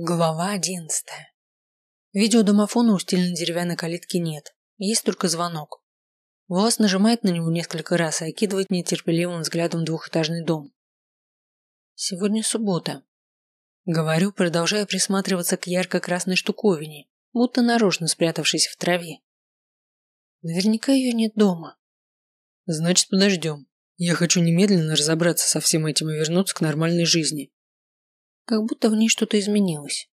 Глава одиннадцатая. Видеодомофона у стильной деревянной калитки нет, есть только звонок. Влас нажимает на него несколько раз и окидывает нетерпеливым взглядом двухэтажный дом. Сегодня суббота. Говорю, продолжая присматриваться к ярко-красной штуковине, будто нарочно спрятавшись в траве. Наверняка ее нет дома. Значит, подождем. Я хочу немедленно разобраться со всем этим и вернуться к нормальной жизни как будто в ней что-то изменилось.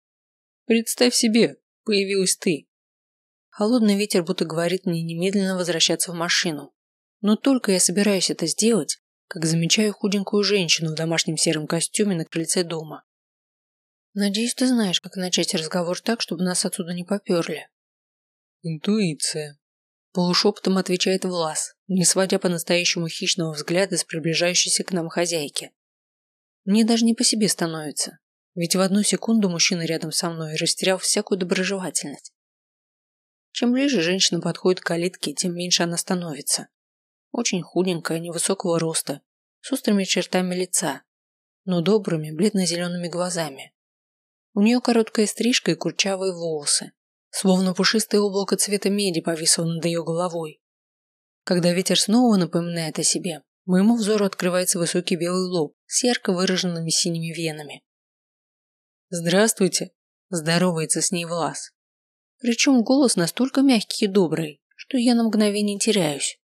Представь себе, появилась ты. Холодный ветер будто говорит мне немедленно возвращаться в машину. Но только я собираюсь это сделать, как замечаю худенькую женщину в домашнем сером костюме на крыльце дома. Надеюсь, ты знаешь, как начать разговор так, чтобы нас отсюда не поперли. Интуиция. Полушепотом отвечает Влас, не сводя по-настоящему хищного взгляда с приближающейся к нам хозяйки. Мне даже не по себе становится. Ведь в одну секунду мужчина рядом со мной растерял всякую доброжелательность. Чем ближе женщина подходит к калитке, тем меньше она становится. Очень худенькая, невысокого роста, с острыми чертами лица, но добрыми, бледно-зелеными глазами. У нее короткая стрижка и курчавые волосы, словно пушистое облако цвета меди повисло над ее головой. Когда ветер снова напоминает о себе, моему взору открывается высокий белый лоб с ярко выраженными синими венами. «Здравствуйте!» – здоровается с ней Влас. Причем голос настолько мягкий и добрый, что я на мгновение теряюсь.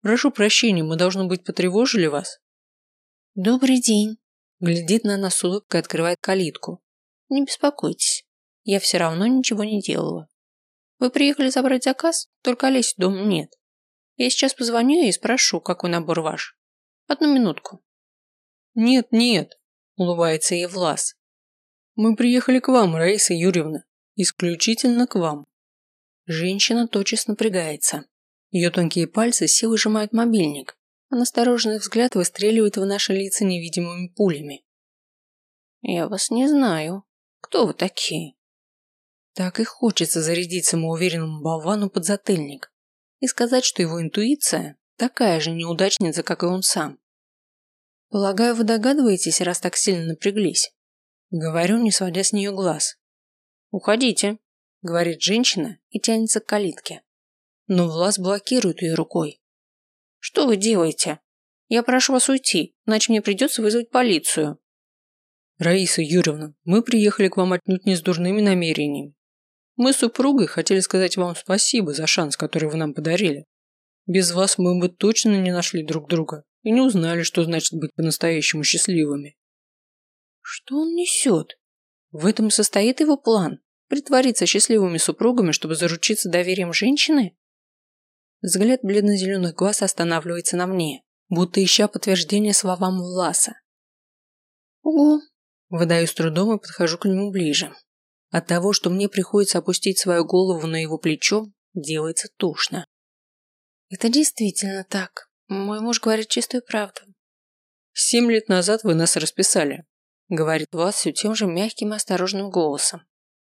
«Прошу прощения, мы, должно быть, потревожили вас?» «Добрый день!» – глядит на нас с улыбкой открывает калитку. «Не беспокойтесь, я все равно ничего не делала. Вы приехали забрать заказ, только Олеси дома нет. Я сейчас позвоню и спрошу, какой набор ваш. Одну минутку». «Нет, нет», – улыбается ей Влас. Мы приехали к вам, Раиса Юрьевна. Исключительно к вам. Женщина тотчас напрягается. Ее тонкие пальцы силой сжимают мобильник, а настороженный взгляд выстреливает в наши лица невидимыми пулями. «Я вас не знаю. Кто вы такие?» Так и хочется зарядить самоуверенному болвану подзатыльник и сказать, что его интуиция такая же неудачница, как и он сам. Полагаю, вы догадываетесь, раз так сильно напряглись. Говорю, не сводя с нее глаз. «Уходите», — говорит женщина и тянется к калитке. Но Влас блокирует ее рукой. «Что вы делаете? Я прошу вас уйти, иначе мне придется вызвать полицию». «Раиса Юрьевна, мы приехали к вам отнюдь не с дурными намерениями. Мы с супругой хотели сказать вам спасибо за шанс, который вы нам подарили. Без вас мы бы точно не нашли друг друга и не узнали, что значит быть по-настоящему счастливыми. Что он несет? В этом состоит его план? Притвориться счастливыми супругами, чтобы заручиться доверием женщины? Взгляд бледно-зеленых глаз останавливается на мне, будто ища подтверждение словам Власа. Ого! Выдаю с трудом и подхожу к нему ближе. От того, что мне приходится опустить свою голову на его плечо, делается тошно. Это действительно так. Мой муж говорит чистую правду. Семь лет назад вы нас расписали, говорит Влад все тем же мягким и осторожным голосом.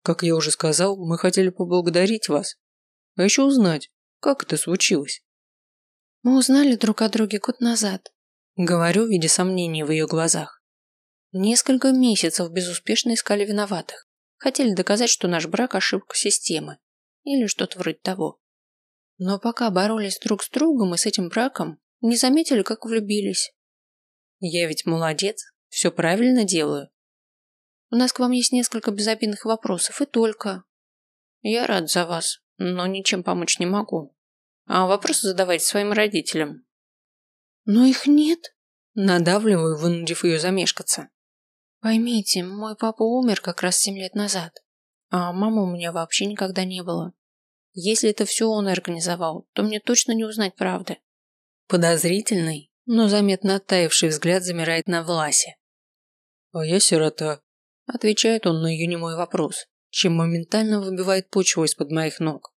Как я уже сказал, мы хотели поблагодарить вас. А еще узнать, как это случилось. Мы узнали друг о друге год назад. Говорю, видя сомнений в ее глазах. Несколько месяцев безуспешно искали виноватых. Хотели доказать, что наш брак – ошибка системы. Или что-то вроде того. Но пока боролись друг с другом и с этим браком, не заметили, как влюбились. Я ведь молодец, все правильно делаю. У нас к вам есть несколько безобидных вопросов, и только. Я рад за вас, но ничем помочь не могу. А вопросы задавайте своим родителям. Но их нет. Надавливаю, вынудив ее замешкаться. Поймите, мой папа умер как раз семь лет назад, а мамы у меня вообще никогда не было. Если это все он организовал, то мне точно не узнать правды. Подозрительный, но заметно оттаивший взгляд замирает на Власе. «А я сирота», – отвечает он на ее немой вопрос, чем моментально выбивает почву из-под моих ног.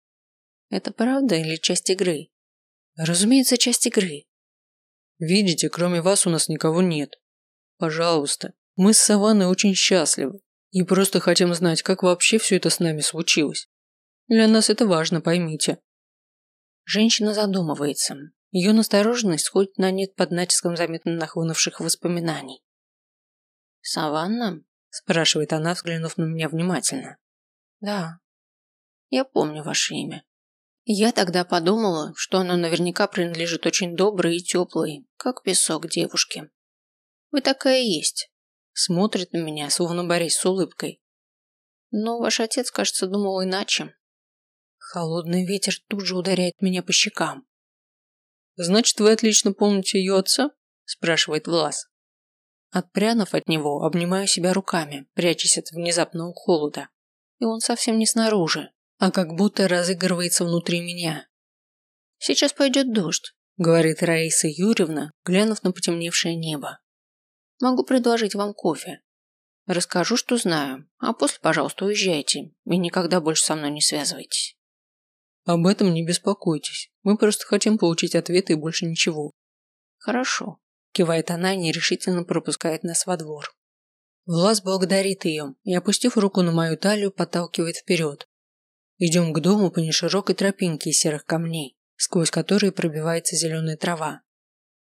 Это правда или часть игры? Разумеется, часть игры. Видите, кроме вас у нас никого нет. Пожалуйста, мы с Саванной очень счастливы и просто хотим знать, как вообще все это с нами случилось. Для нас это важно, поймите. Женщина задумывается. Ее настороженность сходит на нет под натиском заметно нахлынувших воспоминаний. Саванна? спрашивает она, взглянув на меня внимательно. Да. Я помню ваше имя. Я тогда подумала, что оно наверняка принадлежит очень доброй и теплой, как песок девушке. Вы такая есть. Смотрит на меня, словно борясь с улыбкой. Но ваш отец, кажется, думал иначе. Холодный ветер тут же ударяет меня по щекам. «Значит, вы отлично помните ее отца?» – спрашивает Влас. Отпрянув от него, обнимаю себя руками, прячась от внезапного холода. И он совсем не снаружи, а как будто разыгрывается внутри меня. «Сейчас пойдет дождь», – говорит Раиса Юрьевна, глянув на потемневшее небо. «Могу предложить вам кофе. Расскажу, что знаю, а после, пожалуйста, уезжайте и никогда больше со мной не связывайтесь». Об этом не беспокойтесь. Мы просто хотим получить ответы и больше ничего. Хорошо. Кивает она и нерешительно пропускает нас во двор. Влас благодарит ее и, опустив руку на мою талию, подталкивает вперед. Идем к дому по неширокой тропинке из серых камней, сквозь которые пробивается зеленая трава.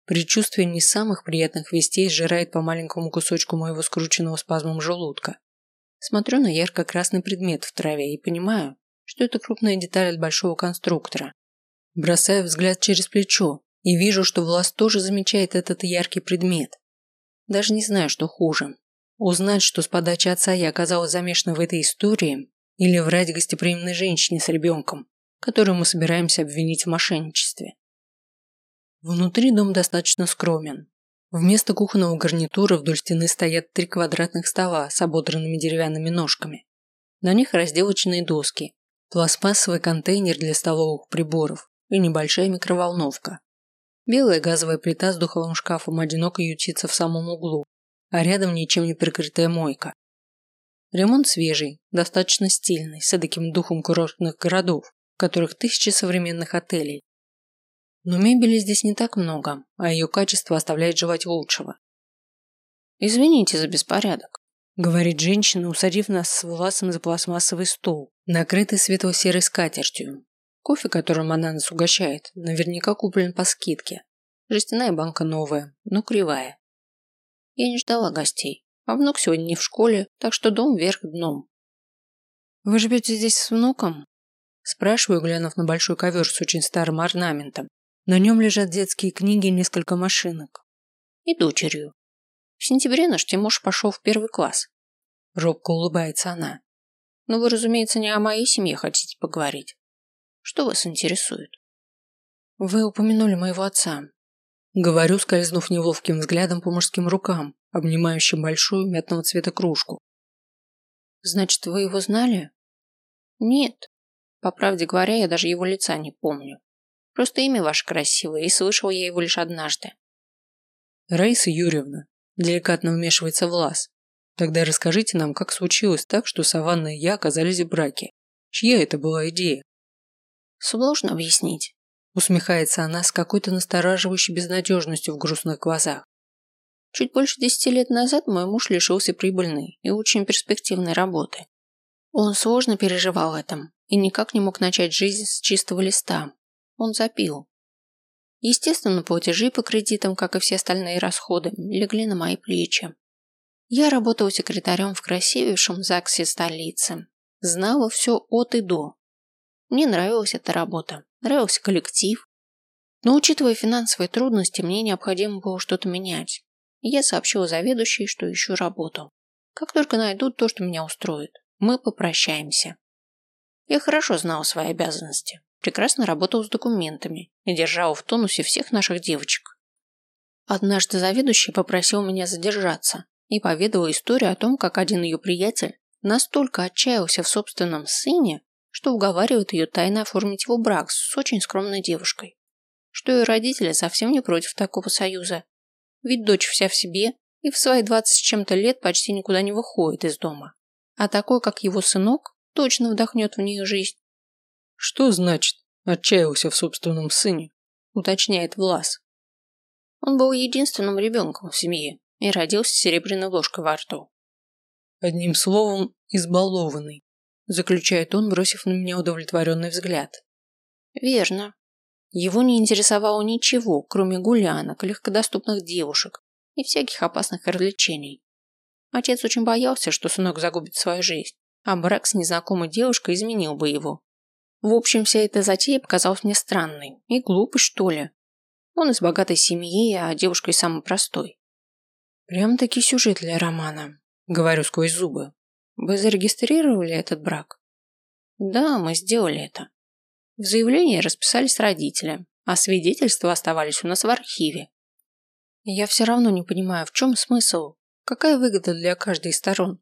Предчувствие не самых приятных вестей сжирает по маленькому кусочку моего скрученного спазмом желудка. Смотрю на ярко-красный предмет в траве и понимаю, что это крупная деталь от большого конструктора. Бросаю взгляд через плечо и вижу, что Влас тоже замечает этот яркий предмет. Даже не знаю, что хуже. Узнать, что с подачи отца я оказалась замешана в этой истории, или врать гостеприимной женщине с ребенком, которую мы собираемся обвинить в мошенничестве. Внутри дом достаточно скромен. Вместо кухонного гарнитура вдоль стены стоят три квадратных стола с ободранными деревянными ножками. На них разделочные доски, пластмассовый контейнер для столовых приборов и небольшая микроволновка. Белая газовая плита с духовым шкафом одиноко ютится в самом углу, а рядом ничем не прикрытая мойка. Ремонт свежий, достаточно стильный, с таким духом курортных городов, в которых тысячи современных отелей. Но мебели здесь не так много, а ее качество оставляет желать лучшего. Извините за беспорядок говорит женщина, усадив нас с Власом за пластмассовый стол, накрытый светло-серой скатертью. Кофе, которым она нас угощает, наверняка куплен по скидке. Жестяная банка новая, но кривая. Я не ждала гостей, а внук сегодня не в школе, так что дом вверх дном. «Вы живете здесь с внуком?» Спрашиваю, глянув на большой ковер с очень старым орнаментом. На нем лежат детские книги и несколько машинок. И дочерью. В сентябре наш Тимош пошел в первый класс. Робко улыбается она. Но вы, разумеется, не о моей семье хотите поговорить. Что вас интересует? Вы упомянули моего отца. Говорю, скользнув неловким взглядом по мужским рукам, обнимающим большую мятного цвета кружку. Значит, вы его знали? Нет. По правде говоря, я даже его лица не помню. Просто имя ваше красивое, и слышал я его лишь однажды. Раиса Юрьевна, Деликатно вмешивается Влас. Тогда расскажите нам, как случилось так, что Саванна и я оказались в браке. Чья это была идея? Сложно объяснить. Усмехается она с какой-то настораживающей безнадежностью в грустных глазах. Чуть больше десяти лет назад мой муж лишился прибыльной и очень перспективной работы. Он сложно переживал этом и никак не мог начать жизнь с чистого листа. Он запил. Естественно, платежи по кредитам, как и все остальные расходы, легли на мои плечи. Я работала секретарем в красивейшем ЗАГСе столицы. Знала все от и до. Мне нравилась эта работа, нравился коллектив. Но учитывая финансовые трудности, мне необходимо было что-то менять. И я сообщила заведующей, что ищу работу. Как только найдут то, что меня устроит, мы попрощаемся. Я хорошо знала свои обязанности прекрасно работал с документами и держал в тонусе всех наших девочек. Однажды заведующий попросил меня задержаться и поведал историю о том, как один ее приятель настолько отчаялся в собственном сыне, что уговаривает ее тайно оформить его брак с очень скромной девушкой. Что ее родители совсем не против такого союза, ведь дочь вся в себе и в свои двадцать с чем-то лет почти никуда не выходит из дома. А такой, как его сынок, точно вдохнет в нее жизнь. Что значит отчаялся в собственном сыне? Уточняет Влас. Он был единственным ребенком в семье и родился серебряной ложкой во рту. Одним словом, избалованный, заключает он, бросив на меня удовлетворенный взгляд. Верно. Его не интересовало ничего, кроме гулянок, легкодоступных девушек и всяких опасных развлечений. Отец очень боялся, что сынок загубит свою жизнь, а брак с незнакомой девушкой изменил бы его. В общем, вся эта затея показалась мне странной и глупой, что ли. Он из богатой семьи, а девушка из самой простой. Прям-таки сюжет для романа, говорю сквозь зубы. Вы зарегистрировали этот брак? Да, мы сделали это. В заявлении расписались родители, а свидетельства оставались у нас в архиве. Я все равно не понимаю, в чем смысл, какая выгода для каждой из сторон.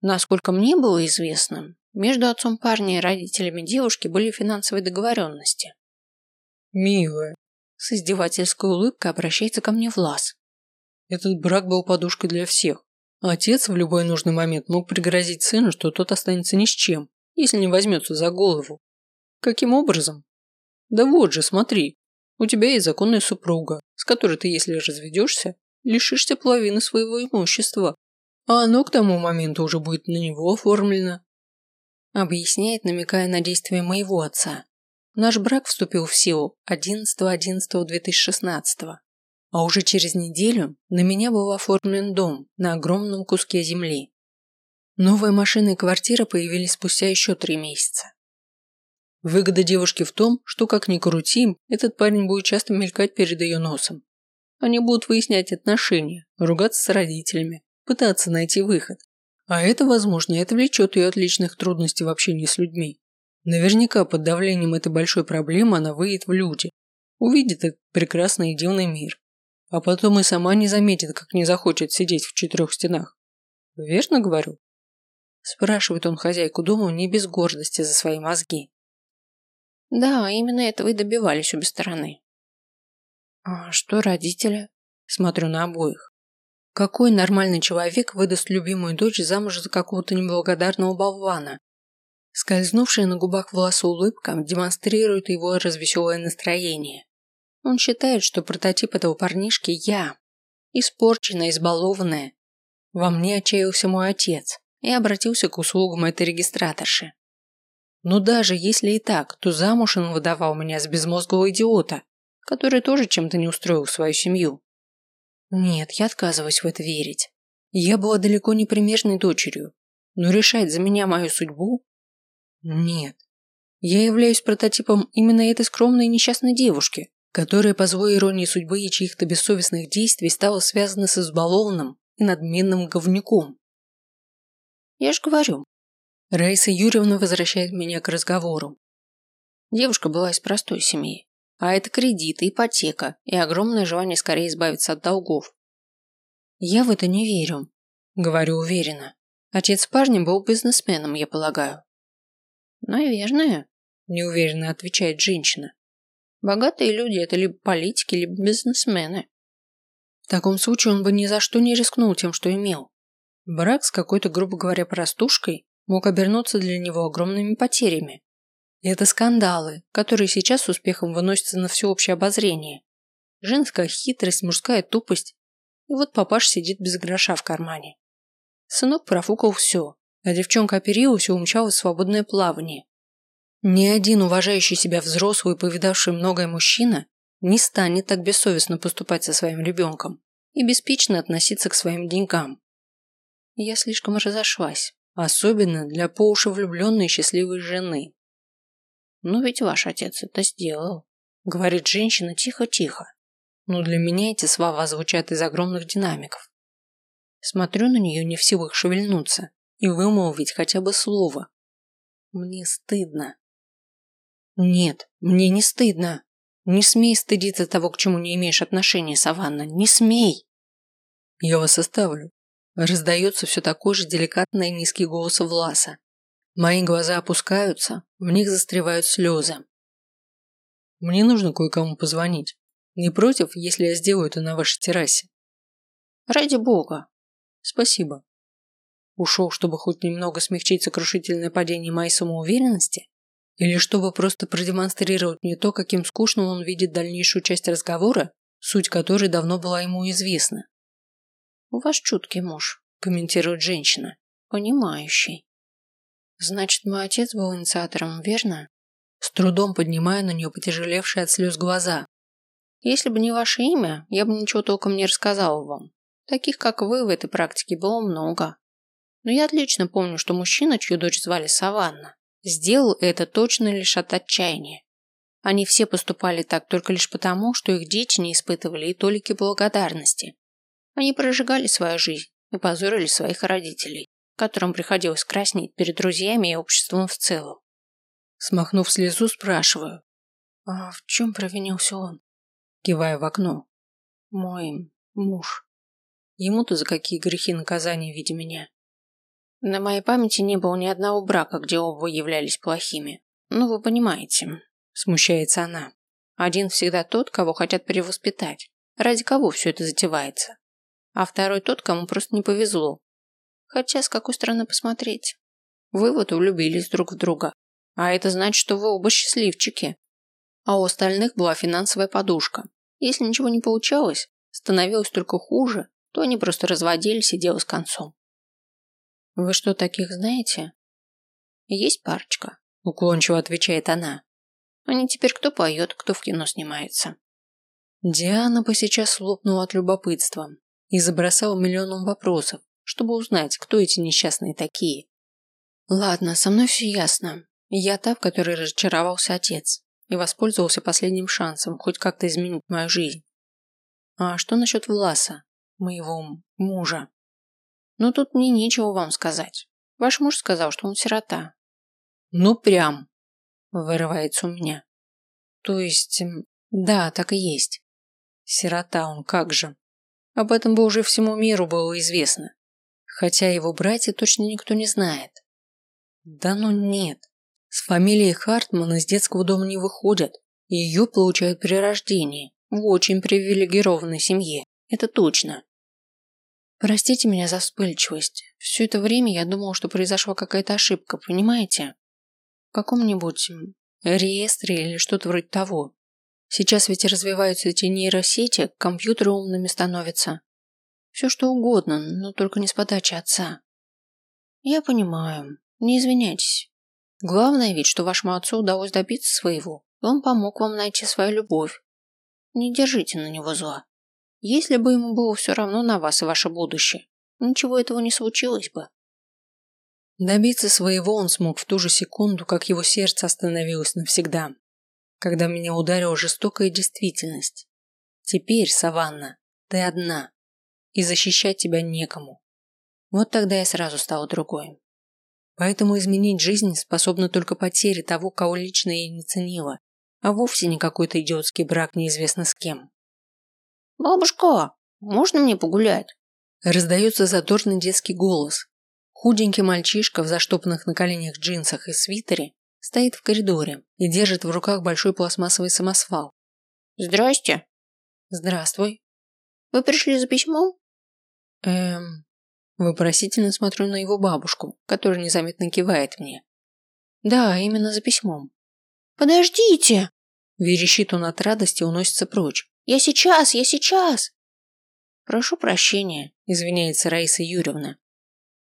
Насколько мне было известно, между отцом парня и родителями девушки были финансовые договоренности. Милая, с издевательской улыбкой обращается ко мне Влас. Этот брак был подушкой для всех. Отец в любой нужный момент мог пригрозить сыну, что тот останется ни с чем, если не возьмется за голову. Каким образом? Да вот же, смотри. У тебя есть законная супруга, с которой ты, если разведешься, лишишься половины своего имущества. А оно к тому моменту уже будет на него оформлено. Объясняет, намекая на действия моего отца. Наш брак вступил в силу 11.11.2016, а уже через неделю на меня был оформлен дом на огромном куске земли. Новая машина и квартира появились спустя еще три месяца. Выгода девушки в том, что как ни крути, этот парень будет часто мелькать перед ее носом. Они будут выяснять отношения, ругаться с родителями, пытаться найти выход. А это, возможно, отвлечет ее от личных трудностей в общении с людьми. Наверняка под давлением этой большой проблемы она выйдет в люди, увидит этот прекрасный и дивный мир. А потом и сама не заметит, как не захочет сидеть в четырех стенах. Верно говорю? Спрашивает он хозяйку дома не без гордости за свои мозги. Да, именно этого и добивались обе стороны. А что родители? Смотрю на обоих. Какой нормальный человек выдаст любимую дочь замуж за какого-то неблагодарного болвана, Скользнувшая на губах волоса улыбка демонстрирует его развеселое настроение. Он считает, что прототип этого парнишки я. Испорченная, избалованная. Во мне отчаялся мой отец и обратился к услугам этой регистраторши. Но даже если и так, то замуж он выдавал меня с безмозглого идиота, который тоже чем-то не устроил свою семью. Нет, я отказываюсь в это верить. Я была далеко не примерной дочерью, но решать за меня мою судьбу нет. Я являюсь прототипом именно этой скромной и несчастной девушки, которая по злой иронии судьбы и чьих-то бессовестных действий стала связана с избалованным и надменным говнюком. Я ж говорю. Раиса Юрьевна возвращает меня к разговору. Девушка была из простой семьи, а это кредиты, ипотека и огромное желание скорее избавиться от долгов. Я в это не верю, говорю уверенно. Отец парня был бизнесменом, я полагаю. «Наверное», – неуверенно отвечает женщина. «Богатые люди – это либо политики, либо бизнесмены». В таком случае он бы ни за что не рискнул тем, что имел. Брак с какой-то, грубо говоря, простушкой мог обернуться для него огромными потерями. И это скандалы, которые сейчас с успехом выносятся на всеобщее обозрение. Женская хитрость, мужская тупость. И вот папаш сидит без гроша в кармане. Сынок профукал все, а девчонка оперилась и умчалась в свободное плавание. Ни один уважающий себя взрослый и повидавший многое мужчина не станет так бессовестно поступать со своим ребенком и беспечно относиться к своим деньгам. Я слишком разошлась, особенно для по уши влюбленной счастливой жены. «Но ведь ваш отец это сделал», — говорит женщина тихо-тихо. Но для меня эти слова звучат из огромных динамиков. Смотрю на нее не в силах шевельнуться и вымолвить хотя бы слово. Мне стыдно. Нет, мне не стыдно. Не смей стыдиться того, к чему не имеешь отношения, Саванна. Не смей. Я вас оставлю. Раздается все такой же деликатный и низкий голос Власа. Мои глаза опускаются, в них застревают слезы. Мне нужно кое-кому позвонить. Не против, если я сделаю это на вашей террасе? Ради бога. Спасибо. Ушел, чтобы хоть немного смягчить сокрушительное падение моей самоуверенности? Или чтобы просто продемонстрировать мне то, каким скучным он видит дальнейшую часть разговора, суть которой давно была ему известна? «У вас чуткий муж», – комментирует женщина, – «понимающий». «Значит, мой отец был инициатором, верно?» С трудом поднимая на нее потяжелевшие от слез глаза. «Если бы не ваше имя, я бы ничего толком не рассказала вам. Таких, как вы, в этой практике было много. Но я отлично помню, что мужчина, чью дочь звали Саванна, сделал это точно лишь от отчаяния. Они все поступали так только лишь потому, что их дети не испытывали и толики благодарности. Они прожигали свою жизнь и позорили своих родителей, которым приходилось краснеть перед друзьями и обществом в целом. Смахнув слезу, спрашиваю, а в чем провинился он? Кивая в окно. Мой муж. Ему-то за какие грехи наказания в виде меня? На моей памяти не было ни одного брака, где оба являлись плохими. Ну, вы понимаете. Смущается она. Один всегда тот, кого хотят перевоспитать. Ради кого все это затевается? А второй тот, кому просто не повезло. Хотя, с какой стороны посмотреть? Вы вот влюбились друг в друга. А это значит, что вы оба счастливчики. А у остальных была финансовая подушка. Если ничего не получалось, становилось только хуже, то они просто разводились и дело с концом. Вы что, таких знаете? Есть парочка, уклончиво отвечает она. Они теперь кто поет, кто в кино снимается. Диана бы сейчас лопнула от любопытства и забросала миллионом вопросов, чтобы узнать, кто эти несчастные такие. Ладно, со мной все ясно. Я та, в которой разочаровался отец и воспользовался последним шансом хоть как-то изменить мою жизнь. А что насчет Власа, моего мужа? Ну тут мне нечего вам сказать. Ваш муж сказал, что он сирота. Ну прям, вырывается у меня. То есть, да, так и есть. Сирота он, как же. Об этом бы уже всему миру было известно. Хотя его братья точно никто не знает. Да ну нет. С фамилией Хартман из детского дома не выходят. Ее получают при рождении. В очень привилегированной семье. Это точно. Простите меня за вспыльчивость. Все это время я думал, что произошла какая-то ошибка, понимаете? В каком-нибудь реестре или что-то вроде того. Сейчас ведь развиваются эти нейросети, компьютеры умными становятся. Все что угодно, но только не с подачи отца. Я понимаю. Не извиняйтесь. Главное ведь, что вашему отцу удалось добиться своего, и он помог вам найти свою любовь. Не держите на него зла. Если бы ему было все равно на вас и ваше будущее, ничего этого не случилось бы. Добиться своего он смог в ту же секунду, как его сердце остановилось навсегда, когда меня ударила жестокая действительность. Теперь, Саванна, ты одна, и защищать тебя некому. Вот тогда я сразу стала другой. Поэтому изменить жизнь способна только потеря того, кого лично я не ценила, а вовсе не какой-то идиотский брак неизвестно с кем. «Бабушка, можно мне погулять?» Раздается задорный детский голос. Худенький мальчишка в заштопанных на коленях джинсах и свитере стоит в коридоре и держит в руках большой пластмассовый самосвал. «Здрасте». «Здравствуй». «Вы пришли за письмом?» «Эм, Вопросительно смотрю на его бабушку, которая незаметно кивает мне. Да, именно за письмом. Подождите! Верещит он от радости и уносится прочь. Я сейчас, я сейчас! Прошу прощения, извиняется Раиса Юрьевна.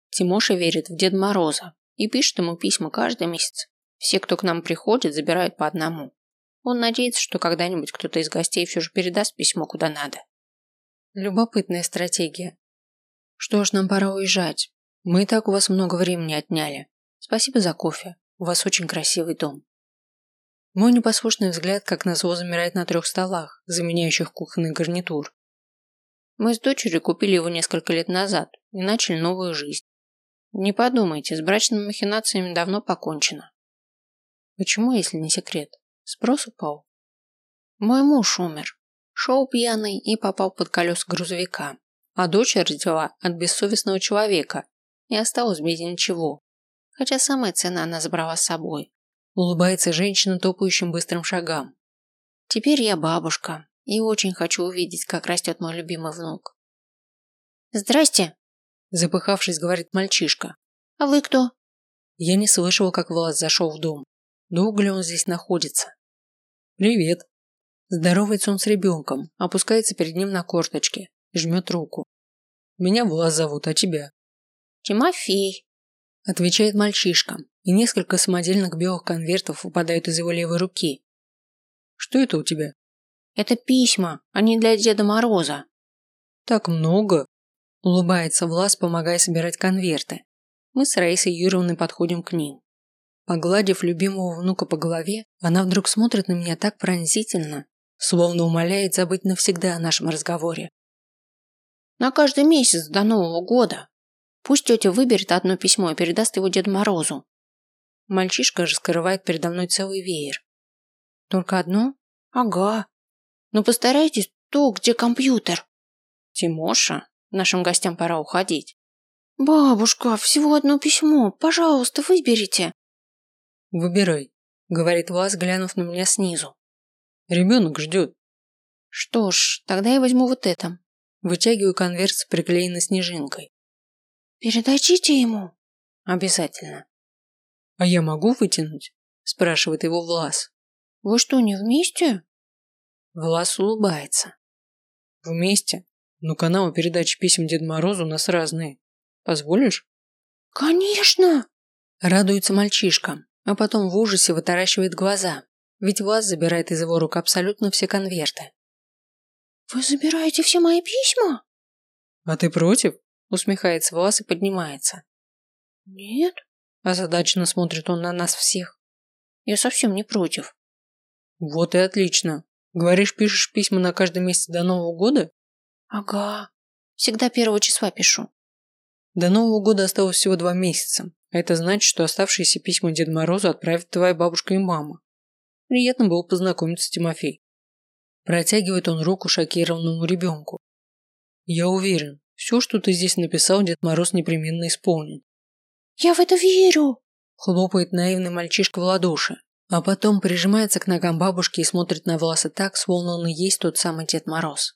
Тимоша верит в Деда Мороза и пишет ему письма каждый месяц. Все, кто к нам приходит, забирают по одному. Он надеется, что когда-нибудь кто-то из гостей все же передаст письмо куда надо. Любопытная стратегия. Что ж, нам пора уезжать. Мы так у вас много времени отняли. Спасибо за кофе. У вас очень красивый дом. Мой непослушный взгляд, как назло, замирает на трех столах, заменяющих кухонный гарнитур. Мы с дочерью купили его несколько лет назад и начали новую жизнь. Не подумайте, с брачными махинациями давно покончено. Почему, если не секрет? Спрос упал. Мой муж умер. Шел пьяный и попал под колеса грузовика а дочь родила от бессовестного человека и осталась без ничего. Хотя самое ценное она забрала с собой. Улыбается женщина топающим быстрым шагам. Теперь я бабушка и очень хочу увидеть, как растет мой любимый внук. Здрасте, запыхавшись, говорит мальчишка. А вы кто? Я не слышал, как Влад зашел в дом. Долго ли он здесь находится? Привет. Здоровается он с ребенком, опускается перед ним на корточки, жмет руку. Меня Влас зовут, а тебя? Тимофей, отвечает мальчишка, и несколько самодельных белых конвертов выпадают из его левой руки. Что это у тебя? Это письма, они для Деда Мороза. Так много, Улыбается Влас, помогая собирать конверты. Мы с Раисой Юрьевной подходим к ним. Погладив любимого внука по голове, она вдруг смотрит на меня так пронзительно, словно умоляет забыть навсегда о нашем разговоре. На каждый месяц до Нового года. Пусть тетя выберет одно письмо и передаст его Деду Морозу. Мальчишка же скрывает передо мной целый веер. Только одно? Ага. Но постарайтесь то, где компьютер. Тимоша, нашим гостям пора уходить. Бабушка, всего одно письмо. Пожалуйста, выберите. Выбирай, говорит Вас, глянув на меня снизу. Ребенок ждет. Что ж, тогда я возьму вот это. Вытягиваю конверт с приклеенной снежинкой. Передачите ему. Обязательно. А я могу вытянуть? Спрашивает его Влас. Вы что, не вместе? Влас улыбается. Вместе? Но каналы передачи писем Деду Морозу у нас разные. Позволишь? Конечно! Радуется мальчишка, а потом в ужасе вытаращивает глаза, ведь Влас забирает из его рук абсолютно все конверты. «Вы забираете все мои письма?» «А ты против?» Усмехается Влас и поднимается. «Нет», озадаченно смотрит он на нас всех. «Я совсем не против». «Вот и отлично. Говоришь, пишешь письма на каждый месяц до Нового года?» «Ага. Всегда первого числа пишу». До Нового года осталось всего два месяца. Это значит, что оставшиеся письма Деду Морозу отправит твоя бабушка и мама. Приятно было познакомиться, Тимофей. Протягивает он руку шокированному ребенку. Я уверен, все, что ты здесь написал, Дед Мороз непременно исполнит. Я в это верю. Хлопает наивный мальчишка в ладоши, а потом прижимается к ногам бабушки и смотрит на Власа так, словно он и есть тот самый Дед Мороз.